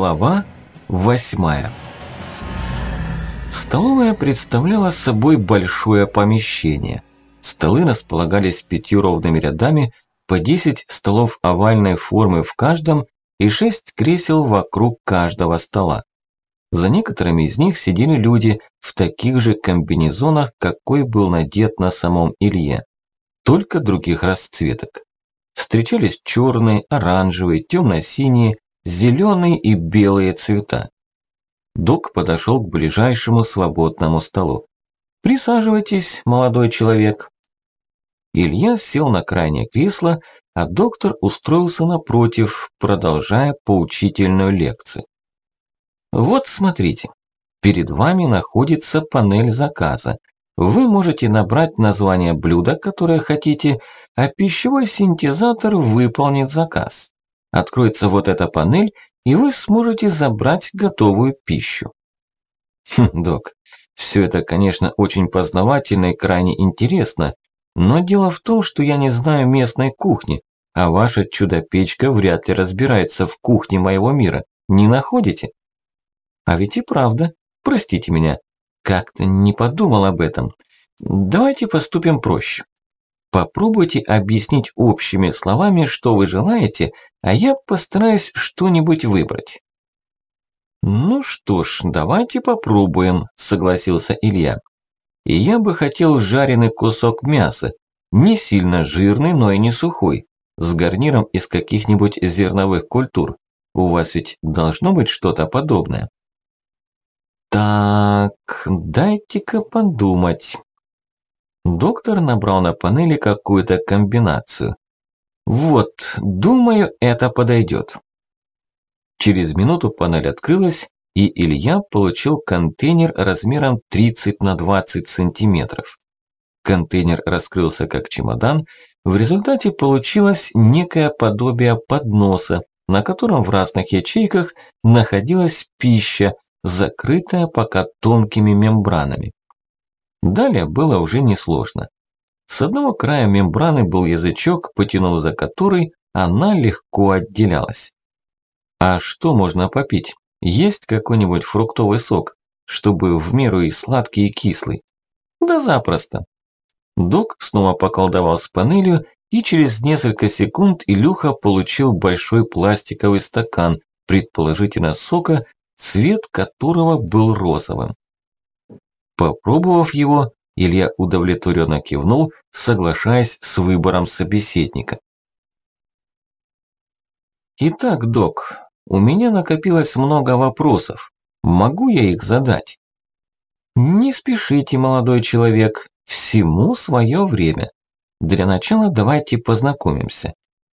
Глава восьмая Столовая представляла собой большое помещение. Столы располагались пятью ровными рядами, по 10 столов овальной формы в каждом и 6 кресел вокруг каждого стола. За некоторыми из них сидели люди в таких же комбинезонах, какой был надет на самом Илье, только других расцветок. Встречались черные, оранжевые, темно-синие, зеленые и белые цвета. Док подошел к ближайшему свободному столу. «Присаживайтесь, молодой человек». Илья сел на крайнее кресло, а доктор устроился напротив, продолжая поучительную лекцию. Вот смотрите, перед вами находится панель заказа. Вы можете набрать название блюда, которое хотите, а пищевой синтезатор выполнит заказ откроется вот эта панель, и вы сможете забрать готовую пищу. Хм, док, все это, конечно, очень познавательно и крайне интересно, но дело в том, что я не знаю местной кухни, а ваша чудо-печка вряд ли разбирается в кухне моего мира. Не находите? А ведь и правда. Простите меня. Как-то не подумал об этом. Давайте поступим проще. Попробуйте объяснить общими словами, что вы желаете, а я постараюсь что-нибудь выбрать. Ну что ж, давайте попробуем, согласился Илья. И я бы хотел жареный кусок мяса, не сильно жирный, но и не сухой, с гарниром из каких-нибудь зерновых культур. У вас ведь должно быть что-то подобное. Так, дайте-ка подумать. Доктор набрал на панели какую-то комбинацию. Вот, думаю, это подойдет. Через минуту панель открылась, и Илья получил контейнер размером 30 на 20 сантиметров. Контейнер раскрылся как чемодан, в результате получилось некое подобие подноса, на котором в разных ячейках находилась пища, закрытая пока тонкими мембранами. Далее было уже несложно. С одного края мембраны был язычок, потянув за который она легко отделялась. А что можно попить? Есть какой-нибудь фруктовый сок, чтобы в меру и сладкий, и кислый? Да запросто. Док снова поколдовал с панелью, и через несколько секунд Илюха получил большой пластиковый стакан, предположительно сока, цвет которого был розовым. Попробовав его, Илья удовлетворенно кивнул, соглашаясь с выбором собеседника. Итак, док, у меня накопилось много вопросов. Могу я их задать? Не спешите, молодой человек, всему свое время. Для начала давайте познакомимся.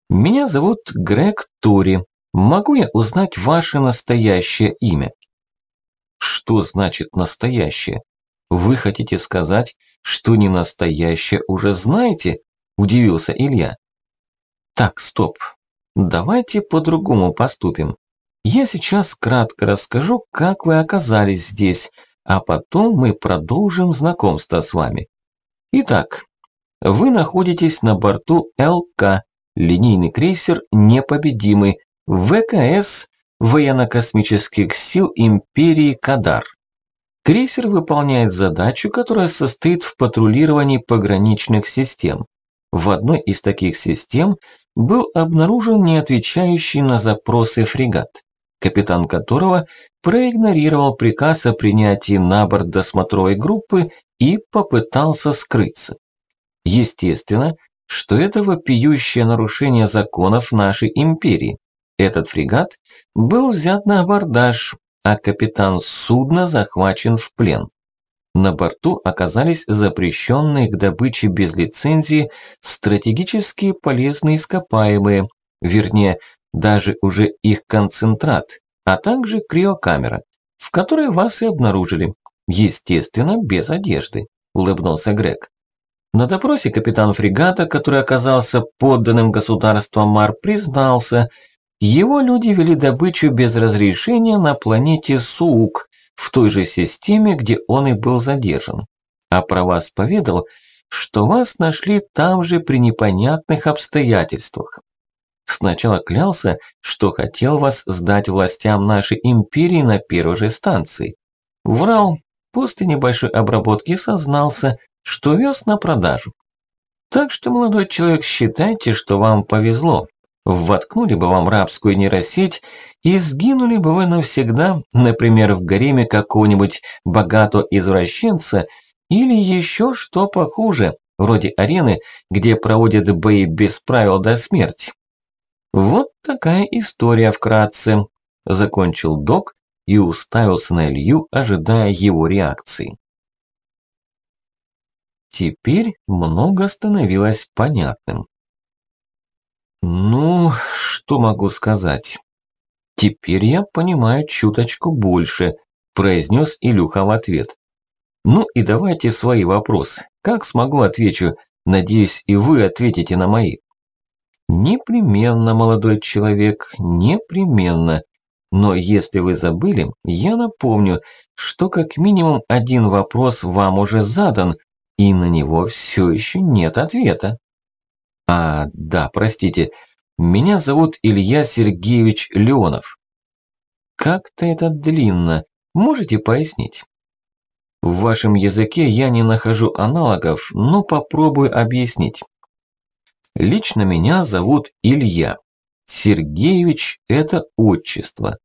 Меня зовут Грег Тори. Могу я узнать ваше настоящее имя? Что значит настоящее? Вы хотите сказать, что не настоящее уже знаете? Удивился Илья. Так, стоп. Давайте по-другому поступим. Я сейчас кратко расскажу, как вы оказались здесь, а потом мы продолжим знакомство с вами. Итак, вы находитесь на борту ЛК, линейный крейсер «Непобедимый», ВКС военно-космических сил Империи Кадар. Крейсер выполняет задачу, которая состоит в патрулировании пограничных систем. В одной из таких систем был обнаружен неотвечающий на запросы фрегат, капитан которого проигнорировал приказ о принятии на борт досмотровой группы и попытался скрыться. Естественно, что это вопиющее нарушение законов нашей империи. Этот фрегат был взят на абордаж, а капитан судна захвачен в плен. На борту оказались запрещенные к добыче без лицензии стратегические полезные ископаемые, вернее, даже уже их концентрат, а также криокамера, в которой вас и обнаружили, естественно, без одежды, улыбнулся Грег. На допросе капитан фрегата, который оказался подданным государства Мар, признался – его люди вели добычу без разрешения на планете Суук, в той же системе, где он и был задержан. А про вас поведал, что вас нашли там же при непонятных обстоятельствах. Сначала клялся, что хотел вас сдать властям нашей империи на первой же станции. Врал, после небольшой обработки сознался, что вез на продажу. Так что, молодой человек, считайте, что вам повезло. Воткнули бы вам рабскую нейросеть и сгинули бы вы навсегда, например, в гареме какого-нибудь богатого извращенца или еще что похуже, вроде арены, где проводят бои без правил до смерти. Вот такая история вкратце, закончил док и уставился на Илью, ожидая его реакции. Теперь много становилось понятным. Ну, что могу сказать? Теперь я понимаю чуточку больше, произнес Илюха в ответ. Ну и давайте свои вопросы. Как смогу, отвечу. Надеюсь, и вы ответите на мои. Непременно, молодой человек, непременно. Но если вы забыли, я напомню, что как минимум один вопрос вам уже задан, и на него все еще нет ответа. А, да, простите, меня зовут Илья Сергеевич Леонов. Как-то это длинно, можете пояснить? В вашем языке я не нахожу аналогов, но попробую объяснить. Лично меня зовут Илья. Сергеевич – это отчество.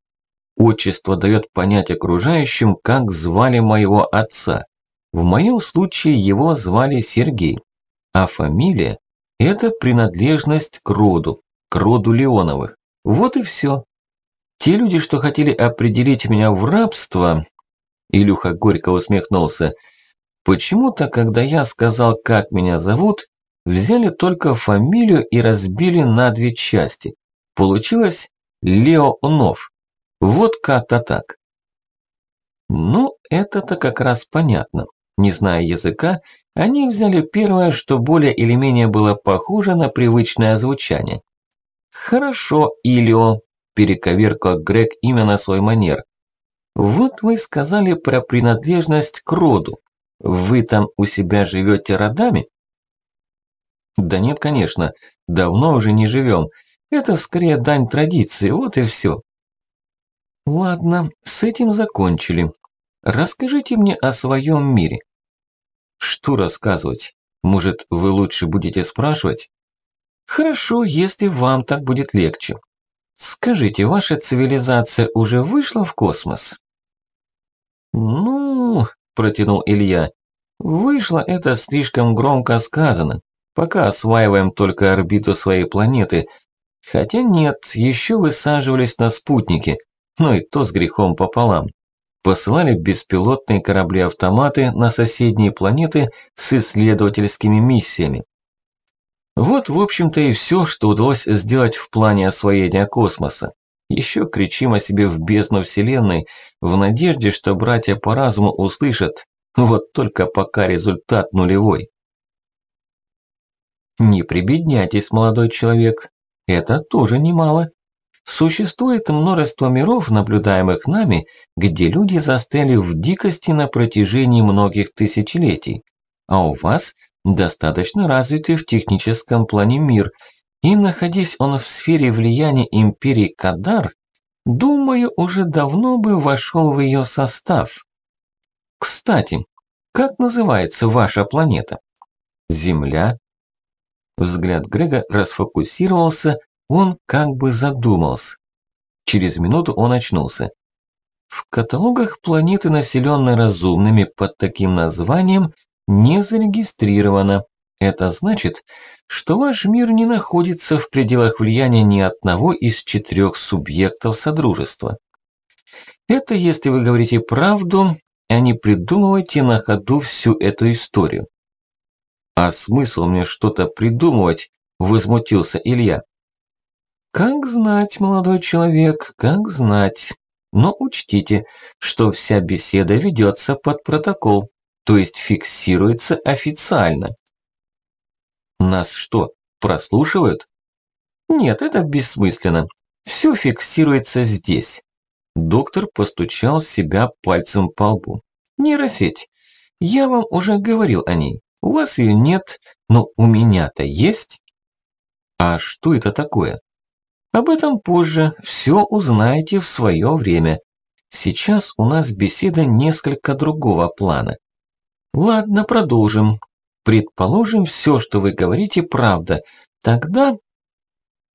Отчество дает понять окружающим, как звали моего отца. В моем случае его звали Сергей. А фамилия – это принадлежность к роду, к роду Леоновых. Вот и все. Те люди, что хотели определить меня в рабство, Илюха горько усмехнулся, почему-то, когда я сказал, как меня зовут, взяли только фамилию и разбили на две части. Получилось Леонов. Вот как-то так. Ну, это-то как раз понятно. Не зная языка, они взяли первое, что более или менее было похоже на привычное звучание. «Хорошо, Илио», – перековеркал Грег имя на свой манер. «Вот вы сказали про принадлежность к роду. Вы там у себя живете родами?» Да нет, конечно, давно уже не живем. Это скорее дань традиции, вот и все. Ладно, с этим закончили. Расскажите мне о своем мире. Что рассказывать? Может, вы лучше будете спрашивать? Хорошо, если вам так будет легче. Скажите, ваша цивилизация уже вышла в космос? Ну, протянул Илья, вышло это слишком громко сказано. Пока осваиваем только орбиту своей планеты. Хотя нет, еще высаживались на спутники, но и то с грехом пополам. Посылали беспилотные корабли-автоматы на соседние планеты с исследовательскими миссиями. Вот, в общем-то, и все, что удалось сделать в плане освоения космоса. Еще кричим о себе в бездну Вселенной, в надежде, что братья по разуму услышат. Вот только пока результат нулевой. Не прибедняйтесь, молодой человек. Это тоже немало. Существует множество миров, наблюдаемых нами, где люди застыли в дикости на протяжении многих тысячелетий. А у вас достаточно развитый в техническом плане мир, и находясь он в сфере влияния империи Кадар, думаю, уже давно бы вошел в ее состав. Кстати, как называется ваша планета? Земля, Взгляд Грега расфокусировался, он как бы задумался. Через минуту он очнулся. В каталогах планеты, населенной разумными под таким названием, не зарегистрировано. Это значит, что ваш мир не находится в пределах влияния ни одного из четырех субъектов Содружества. Это если вы говорите правду, а не придумываете на ходу всю эту историю. «А смысл мне что-то придумывать?» – возмутился Илья. «Как знать, молодой человек, как знать. Но учтите, что вся беседа ведется под протокол, то есть фиксируется официально». «Нас что, прослушивают?» «Нет, это бессмысленно. Все фиксируется здесь». Доктор постучал себя пальцем по лбу. «Нейросеть. Я вам уже говорил о ней. У вас ее нет, но у меня-то есть. А что это такое? Об этом позже, все узнаете в свое время. Сейчас у нас беседа несколько другого плана. Ладно, продолжим. Предположим, все, что вы говорите, правда. Тогда...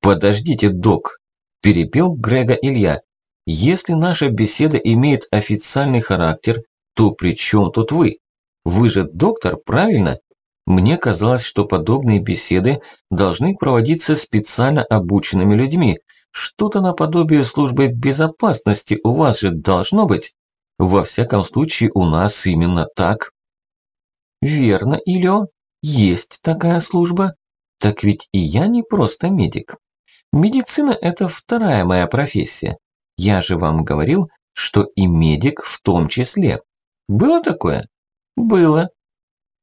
Подождите, док, перебил Грега Илья. Если наша беседа имеет официальный характер, то при чем тут вы? Вы же доктор, правильно? Мне казалось, что подобные беседы должны проводиться специально обученными людьми. Что-то наподобие службы безопасности у вас же должно быть. Во всяком случае, у нас именно так. Верно, Илё, есть такая служба. Так ведь и я не просто медик. Медицина – это вторая моя профессия. Я же вам говорил, что и медик в том числе. Было такое? Было.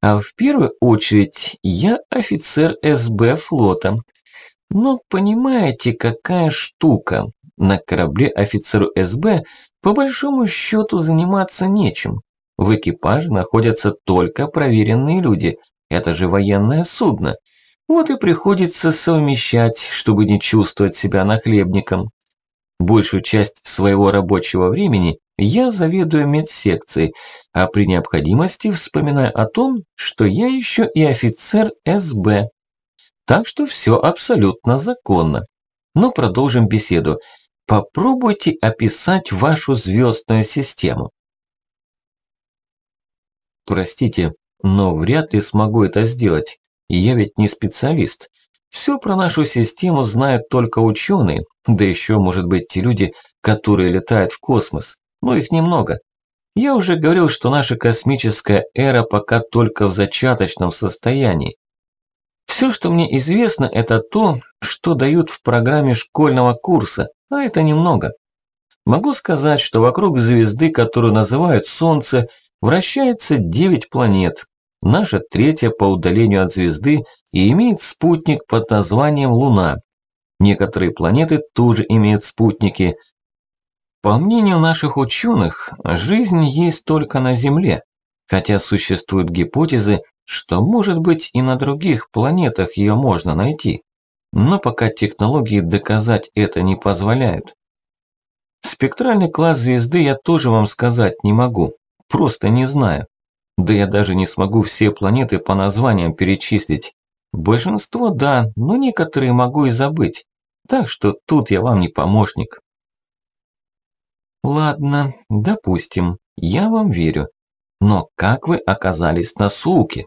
А в первую очередь я офицер СБ флота. Но понимаете, какая штука. На корабле офицеру СБ по большому счету заниматься нечем. В экипаже находятся только проверенные люди. Это же военное судно. Вот и приходится совмещать, чтобы не чувствовать себя нахлебником. Большую часть своего рабочего времени я заведую медсекцией, а при необходимости вспоминаю о том, что я еще и офицер СБ. Так что все абсолютно законно. Но продолжим беседу. Попробуйте описать вашу звездную систему. Простите, но вряд ли смогу это сделать. Я ведь не специалист. Все про нашу систему знают только ученые, да еще, может быть, те люди, которые летают в космос. Но их немного. Я уже говорил, что наша космическая эра пока только в зачаточном состоянии. Все, что мне известно, это то, что дают в программе школьного курса, а это немного. Могу сказать, что вокруг звезды, которую называют Солнце, вращается 9 планет. Наша третья по удалению от звезды и имеет спутник под названием Луна. Некоторые планеты тоже имеют спутники. По мнению наших ученых, жизнь есть только на Земле, хотя существуют гипотезы, что, может быть, и на других планетах ее можно найти. Но пока технологии доказать это не позволяют. Спектральный класс звезды я тоже вам сказать не могу. Просто не знаю. Да я даже не смогу все планеты по названиям перечислить. Большинство да, но некоторые могу и забыть. Так что тут я вам не помощник. Ладно, допустим, я вам верю. Но как вы оказались на суке?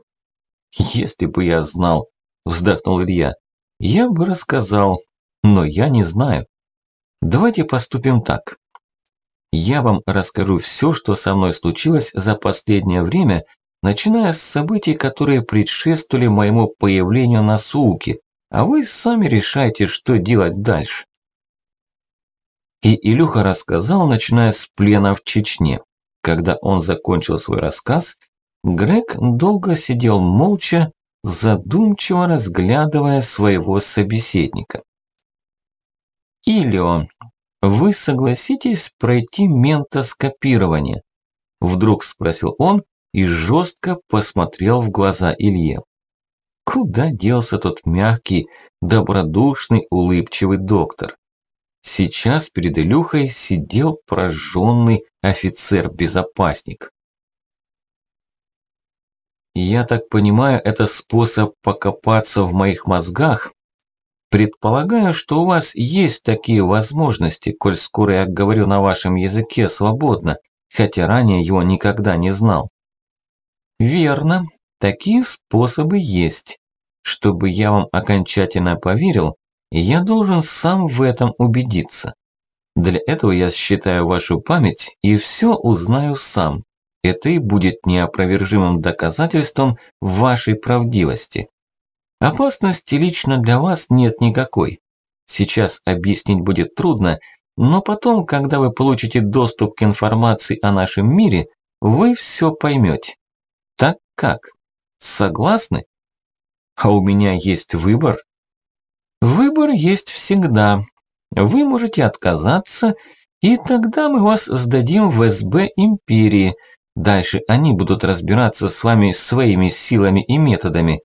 Если бы я знал, вздохнул Илья, я бы рассказал, но я не знаю. Давайте поступим так. Я вам расскажу все, что со мной случилось за последнее время, начиная с событий, которые предшествовали моему появлению на Сууке, а вы сами решайте, что делать дальше. И Илюха рассказал, начиная с плена в Чечне. Когда он закончил свой рассказ, Грег долго сидел молча, задумчиво разглядывая своего собеседника. Илио, вы согласитесь пройти ментоскопирование? Вдруг спросил он и жестко посмотрел в глаза Илье. Куда делся тот мягкий, добродушный, улыбчивый доктор? Сейчас перед Илюхой сидел прожженный офицер-безопасник. Я так понимаю, это способ покопаться в моих мозгах Предполагаю, что у вас есть такие возможности, коль скоро я говорю на вашем языке свободно, хотя ранее его никогда не знал. Верно, такие способы есть. Чтобы я вам окончательно поверил, я должен сам в этом убедиться. Для этого я считаю вашу память и все узнаю сам. Это и будет неопровержимым доказательством вашей правдивости. Опасности лично для вас нет никакой. Сейчас объяснить будет трудно, но потом, когда вы получите доступ к информации о нашем мире, вы все поймете. Так как? Согласны? А у меня есть выбор? Выбор есть всегда. Вы можете отказаться, и тогда мы вас сдадим в СБ Империи. Дальше они будут разбираться с вами своими силами и методами.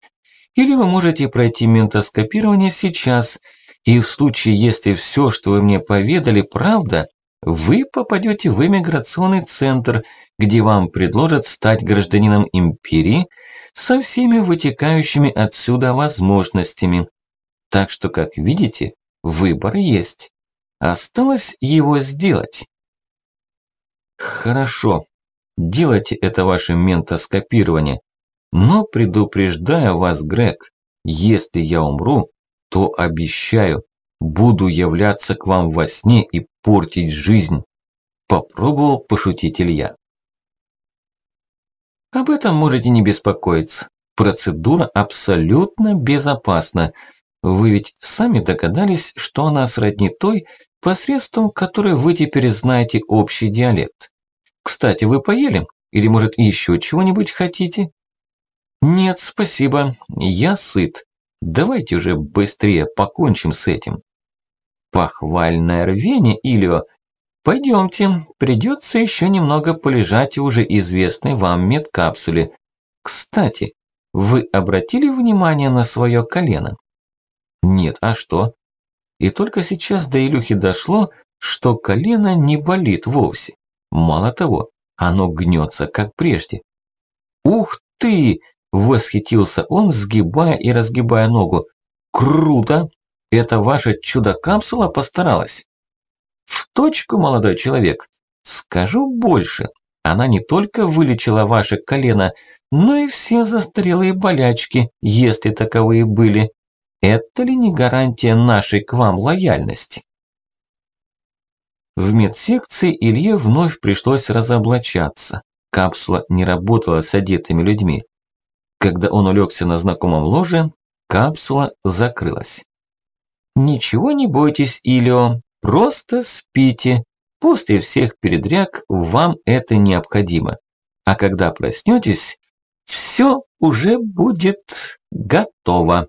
Или вы можете пройти ментоскопирование сейчас, И в случае, если все, что вы мне поведали, правда, вы попадете в иммиграционный центр, где вам предложат стать гражданином империи со всеми вытекающими отсюда возможностями. Так что, как видите, выбор есть. Осталось его сделать. Хорошо, делайте это ваше ментоскопирование. Но предупреждаю вас, Грег, если я умру, то обещаю, буду являться к вам во сне и портить жизнь. Попробовал пошутить Илья. Об этом можете не беспокоиться. Процедура абсолютно безопасна. Вы ведь сами догадались, что она сродни той, посредством которой вы теперь знаете общий диалект. Кстати, вы поели? Или, может, еще чего-нибудь хотите? Нет, спасибо, я сыт. Давайте уже быстрее покончим с этим. Похвальное рвение, Ильо. Пойдемте, придется еще немного полежать в уже известной вам медкапсуле. Кстати, вы обратили внимание на свое колено? Нет, а что? И только сейчас до Илюхи дошло, что колено не болит вовсе. Мало того, оно гнется, как прежде. «Ух ты!» – восхитился он, сгибая и разгибая ногу. «Круто! Это ваша чудо-капсула постаралась?» «В точку, молодой человек! Скажу больше. Она не только вылечила ваше колено, но и все застарелые болячки, если таковые были. Это ли не гарантия нашей к вам лояльности?» В медсекции Илье вновь пришлось разоблачаться. Капсула не работала с одетыми людьми. Когда он улегся на знакомом ложе, капсула закрылась. «Ничего не бойтесь, Илио, просто спите. После всех передряг вам это необходимо. А когда проснетесь, все уже будет готово».